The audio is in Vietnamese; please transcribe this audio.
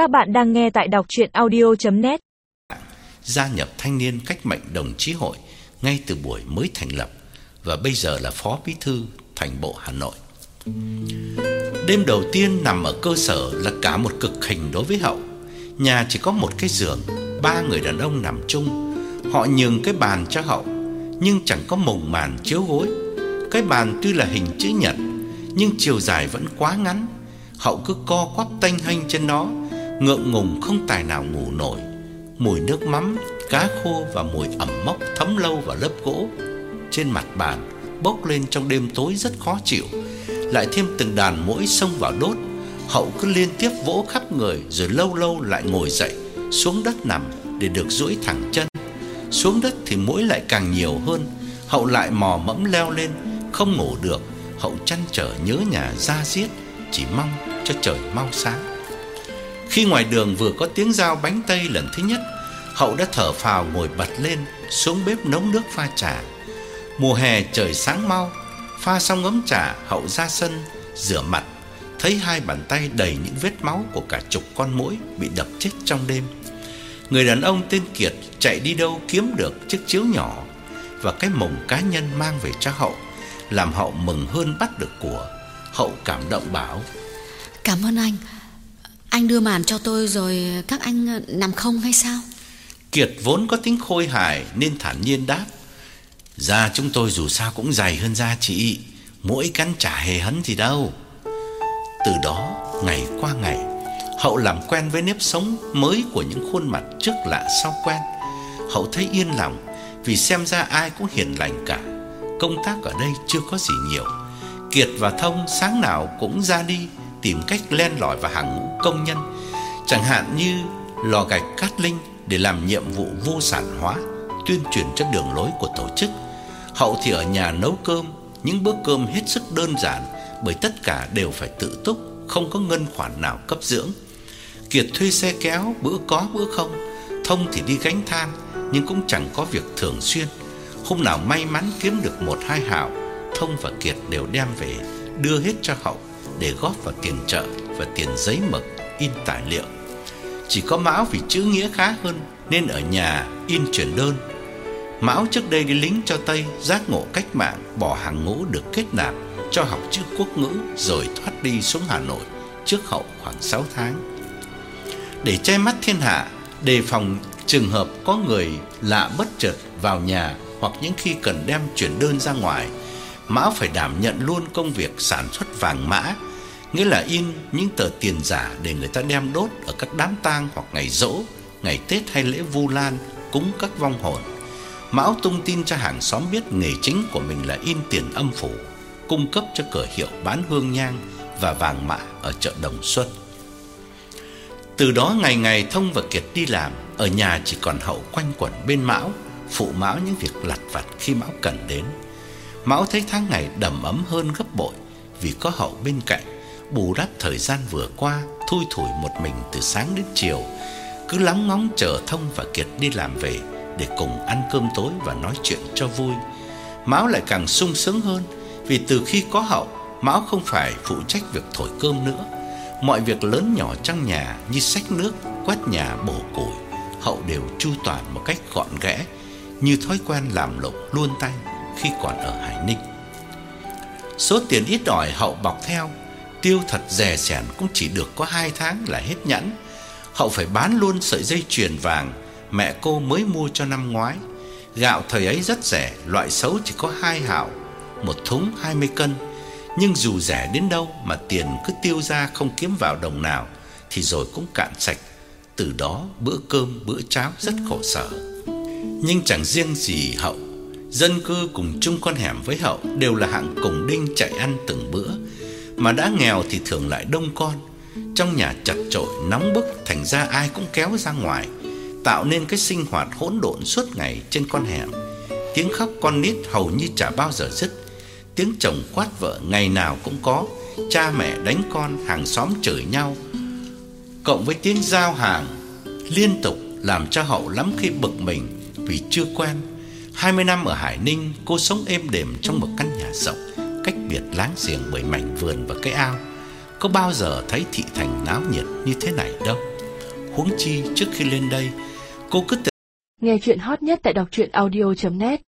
Các bạn đang nghe tại đọc chuyện audio.net Gia nhập thanh niên cách mệnh đồng chí hội ngay từ buổi mới thành lập và bây giờ là phó bí thư thành bộ Hà Nội. Đêm đầu tiên nằm ở cơ sở là cả một cực hình đối với Hậu. Nhà chỉ có một cái giường, ba người đàn ông nằm chung. Họ nhường cái bàn cho Hậu, nhưng chẳng có mùng màn chiếu gối. Cái bàn tuy là hình chữ nhật, nhưng chiều dài vẫn quá ngắn. Hậu cứ co quắp tanh hênh trên nó, ngượng ngùng không tài nào ngủ nổi. Mùi nước mắm, cá khô và mùi ẩm mốc thấm lâu vào lớp gỗ trên mặt bàn bốc lên trong đêm tối rất khó chịu. Lại thêm từng đàn muỗi xông vào đốt, Hậu cứ liên tiếp vỗ khắp người rồi lâu lâu lại ngồi dậy, xuống đất nằm để được duỗi thẳng chân. Xuống đất thì muỗi lại càng nhiều hơn, Hậu lại mò mẫm leo lên, không ngủ được, Hậu chăn trở nhớ nhà ra giết, chỉ mong cho trời mau sáng. Khi ngoài đường vừa có tiếng dao bánh tây lần thứ nhất, Hậu đã thở phào ngồi bật lên, xuống bếp nấu nước pha trà. Mùa hè trời sáng mau, pha xong ấm trà, Hậu ra sân rửa mặt, thấy hai bàn tay đầy những vết máu của cả chục con muỗi bị đập chết trong đêm. Người đàn ông tên Kiệt chạy đi đâu kiếm được chiếc chiếu nhỏ và cái mồng cá nhân mang về cho Hậu, làm Hậu mừng hơn bắt được của. Hậu cảm động bảo: Cảm ơn anh anh đưa màn cho tôi rồi các anh ờ, nằm không hay sao Kiệt vốn có tính khôi hài nên thản nhiên đáp: "Da chúng tôi dù sao cũng dày hơn da chị, mỗi cắn chả hề hấn gì đâu." Từ đó, ngày qua ngày, Hậu làm quen với nếp sống mới của những khuôn mặt trước lạ sau quen. Hậu thấy yên lòng vì xem ra ai cũng hiền lành cả. Công tác ở đây chưa có gì nhiều. Kiệt và Thông sáng nào cũng ra đi tìm cách len lỏi vào hàng ngũ công nhân, chẳng hạn như lò gạch Cát Linh để làm nhiệm vụ vô sản hóa, tuyên truyền cho đường lối của tổ chức. Hậu thì ở nhà nấu cơm, những bữa cơm hết sức đơn giản bởi tất cả đều phải tự túc, không có ngân khoản nào cấp dưỡng. Kiệt thuê xe kéo, bữa có bữa không. Thông thì đi gánh than, nhưng cũng chẳng có việc thường xuyên. Hôm nào may mắn kiếm được một hai hào, Thông và Kiệt đều đem về đưa hết cho Hậu để góp vào tiền trợ và tiền giấy mực in tài liệu. Chỉ có Mão vì chữ nghĩa khá hơn nên ở nhà in chuyển đơn. Mão trước đây đi lính cho Tây, giác ngộ cách mạng, bỏ hàng ngũ được kết nạp cho học chữ quốc ngữ rồi thoát đi xuống Hà Nội trước hậu khoảng 6 tháng. Để che mắt thiên hạ, đề phòng trường hợp có người lạ bất chợt vào nhà hoặc những khi cần đem chuyển đơn ra ngoài, Mão phải đảm nhận luôn công việc sản xuất vàng mã, nghĩa là in những tờ tiền giả để người ta đem đốt ở các đám tang hoặc ngày rỗ, ngày Tết hay lễ Vu Lan cúng các vong hồn. Mão tung tin cho hàng xóm biết nghề chính của mình là in tiền âm phủ, cung cấp cho cửa hiệu bán hương nhang và vàng mã ở chợ Đồng Xuân. Từ đó ngày ngày Thông và Kiệt đi làm, ở nhà chỉ còn Hậu quanh quẩn bên Mão, phụ Mão những việc lặt vặt khi Mão cần đến. Mão thấy tháng ngày đầm ấm hơn gấp bội vì có Hậu bên cạnh, bù đắp thời gian vừa qua thui thủi một mình từ sáng đến chiều, cứ lóng ngóng chờ Thông và Kiệt đi làm về để cùng ăn cơm tối và nói chuyện cho vui. Mão lại càng sung sướng hơn vì từ khi có Hậu, Mão không phải phụ trách việc thổi cơm nữa. Mọi việc lớn nhỏ trong nhà như xách nước, quét nhà, bổ củi, Hậu đều chu toàn một cách gọn ghẽ, như thói quen làm lụng luôn tay khi còn ở Hải Ninh. Số tiền ít ỏi Hậu bọc theo, tiêu thật rẻ sẻn cũng chỉ được có 2 tháng là hết nhẫn. Hậu phải bán luôn sợi dây chuyền vàng mẹ cô mới mua cho năm ngoái. Gạo thời ấy rất rẻ, loại xấu chỉ có 2 hào, một thúng 20 cân. Nhưng dù rẻ đến đâu mà tiền cứ tiêu ra không kiếm vào đồng nào thì rồi cũng cạn sạch. Từ đó bữa cơm bữa cháo rất khổ sở. Nhưng chẳng riêng gì Hậu Dân cư cùng chung con hẻm với Hậu đều là hạng cùng đinh chạy ăn từng bữa, mà đã nghèo thì thường lại đông con. Trong nhà chật chội nóng bức thành ra ai cũng kéo ra ngoài, tạo nên cái sinh hoạt hỗn độn suốt ngày trên con hẻm. Tiếng khóc con nít hầu như chả bao giờ dứt. Tiếng chồng quát vợ ngày nào cũng có, cha mẹ đánh con, hàng xóm chửi nhau. Cộng với tiếng giao hàng liên tục làm cho Hậu lắm khi bực mình vì chưa quen 20 năm ở Hải Ninh, cô sống êm đềm trong một căn nhà rộng, cách biệt láng giềng bởi mảnh vườn và cái ao. Có bao giờ thấy thị thành náo nhiệt như thế này đâu. Huống chi trước khi lên đây Cô cứ Nghe chuyện hot nhất tại đọc truyện audio.net